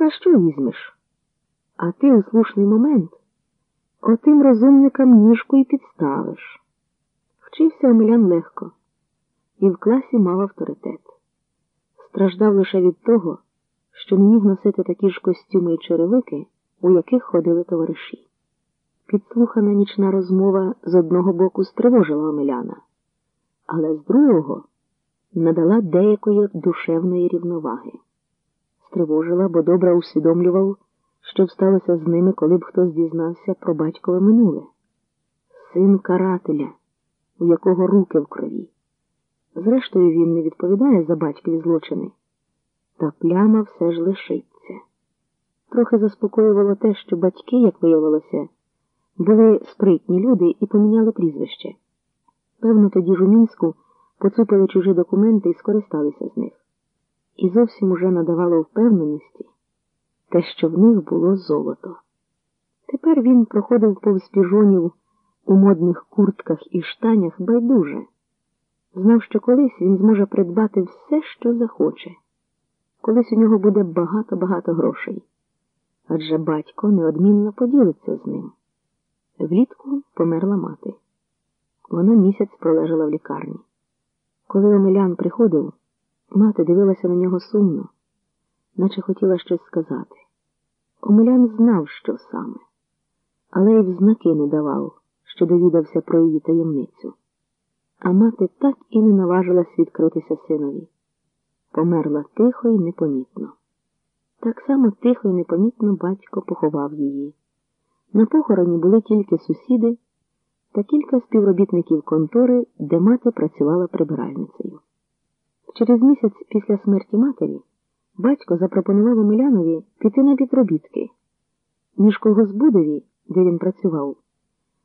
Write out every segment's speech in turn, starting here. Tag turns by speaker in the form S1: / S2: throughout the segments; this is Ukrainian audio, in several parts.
S1: А що візьмеш? А ти у слушний момент отим розумникам ніжку і підставиш. Вчився Омелян легко і в класі мав авторитет. Страждав лише від того, що не міг носити такі ж костюми і черевики, у яких ходили товариші. Підслухана нічна розмова з одного боку стривожила Омеляна, але з другого надала деякої душевної рівноваги. Стривожила, бо добре усвідомлював, що б сталося з ними, коли б хтось дізнався про батькове минуле. Син карателя, у якого руки в крові. Зрештою, він не відповідає за батькові злочини, та пляма все ж лишиться. Трохи заспокоювало те, що батьки, як виявилося, були спритні люди і поміняли прізвище. Певно, тоді ж у Мінську поцупили чужі документи і скористалися з них. І зовсім уже надавало впевненості те, що в них було золото. Тепер він проходив повз піжонів у модних куртках і штанях байдуже. Знав, що колись він зможе придбати все, що захоче. Колись у нього буде багато-багато грошей. Адже батько неодмінно поділиться з ним. Влітку померла мати. Вона місяць пролежала в лікарні. Коли Омелян приходив, мати дивилася на нього сумно, наче хотіла щось сказати. Омелян знав, що саме, але й в знаки не давав, що довідався про її таємницю. А мати так і не наважилась відкритися синові. Померла тихо і непомітно. Так само тихо і непомітно батько поховав її. На похороні були тільки сусіди та кілька співробітників контори, де мати працювала прибиральницею. Через місяць після смерті матері батько запропонував Омелянові піти на підробітки. Між колгоспбудові, де він працював,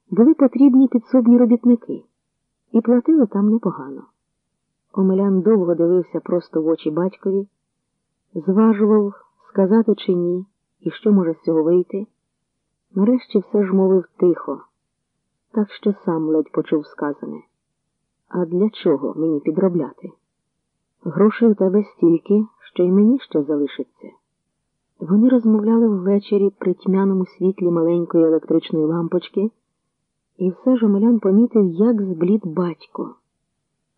S1: були потрібні підсобні робітники, і платили там непогано. Омелян довго дивився просто в очі батькові, зважував, сказати чи ні, і що може з цього вийти. Нарешті все ж мовив тихо, так що сам ледь почув сказане. А для чого мені підробляти? Грошей у тебе стільки, що й мені ще залишиться. Вони розмовляли ввечері при тьмяному світлі маленької електричної лампочки, і все ж Омелян помітив, як зблід батько.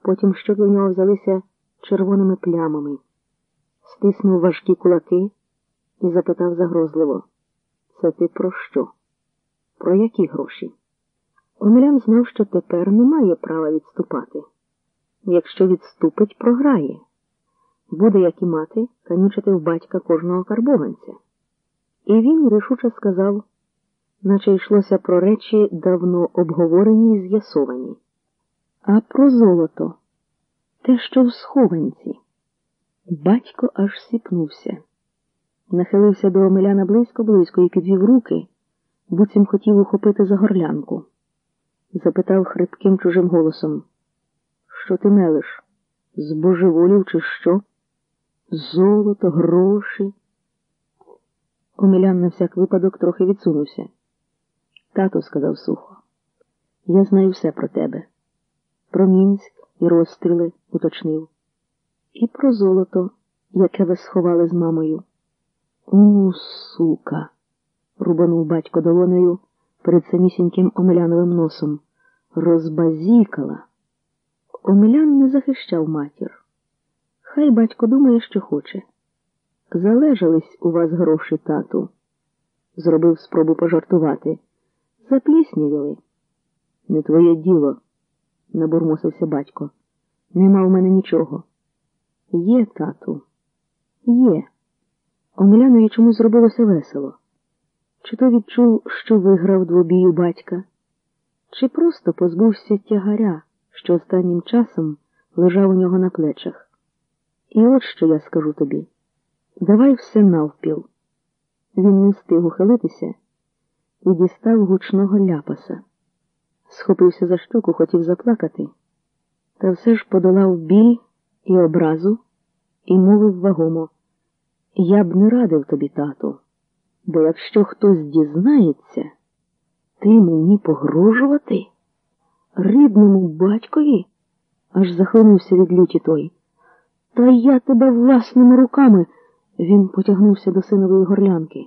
S1: Потім щоки в нього взялися червоними плямами, стиснув важкі кулаки і запитав загрозливо. Це ти про що? Про які гроші? Омелян знав, що тепер не має права відступати. Якщо відступить, програє. Буде, як і мати, канючити в батька кожного карбованця. І він рішуче сказав, наче йшлося про речі давно обговорені і з'ясовані. А про золото те, що в схованці. Батько аж сіпнувся нахилився до Омеляна близько-близько і підвів руки, буцім хотів ухопити за горлянку. Запитав хрипким чужим голосом Що ти мелиш? Збожеволів, чи що? Золото, гроші. Омелян на всяк випадок трохи відсунувся. Тато сказав сухо, я знаю все про тебе. Про Мінськ і розстріли уточнив. І про золото, яке ви сховали з мамою. У, сука, рубанув батько долонею перед самісіньким Омеляновим носом. Розбазікала. Омелян не захищав матір. Хай батько думає, що хоче. Залежались у вас гроші, тату, зробив спробу пожартувати. Запліснівіли. Не твоє діло, набурмосився батько. Нема в мене нічого. Є, тату, є. Омелянові чомусь зробилося весело. Чи то відчув, що виграв двобій у батька, чи просто позбувся тягаря, що останнім часом лежав у нього на плечах. І от що я скажу тобі давай все навпіл. Він не встиг ухилитися і дістав гучного ляпаса. Схопився за щоку, хотів заплакати, та все ж подолав біль і образу і мовив вагомо. Я б не радив тобі, тату, бо якщо хтось дізнається, ти мені погрожувати? Рідному батькові? аж захлинувся від люті той. Та я тебе власними руками Він потягнувся до синової горлянки.